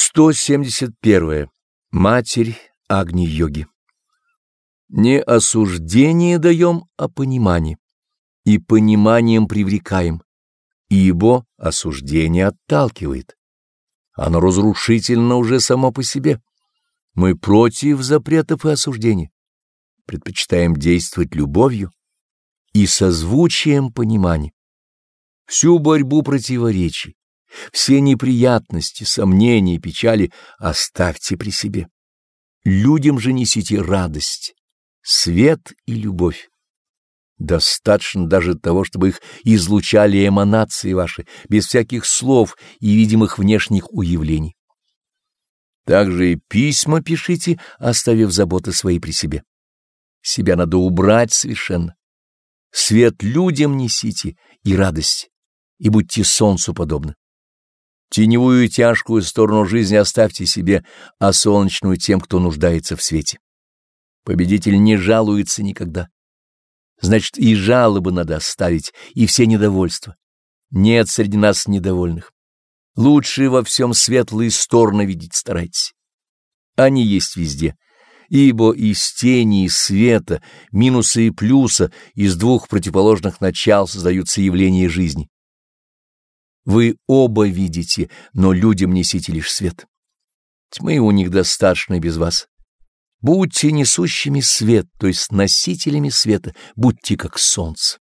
171. Матерь Агни-йоги. Не осуждение даем, а понимание, и пониманием привлекаем, ибо осуждение отталкивает. Оно разрушительно уже само по себе. Мы против запретов и осуждения. Предпочитаем действовать любовью и созвучием понимания. Всю борьбу противоречий, все неприятности, сомнения, печали оставьте при себе. Людям же несите радость, свет и любовь. Достаточно даже того, чтобы их излучали эманации ваши, без всяких слов и видимых внешних уявлений. Также и письма пишите, оставив заботы свои при себе. Себя надо убрать совершенно. Свет людям несите и радость, и будьте солнцу подобны. Теневую тяжкую сторону жизни оставьте себе, а солнечную тем, кто нуждается в свете. Победитель не жалуется никогда. Значит, и жалобы надо оставить, и все недовольства. Нет среди нас недовольных. Лучше во всем светлые стороны видеть старайтесь. Они есть везде, ибо из тени и света, минуса и плюса, из двух противоположных начал создаются явления жизни. Вы оба видите, но людям несите лишь свет. Тьмы у них достаточно без вас. Будьте несущими свет, то есть носителями света, будьте как солнце.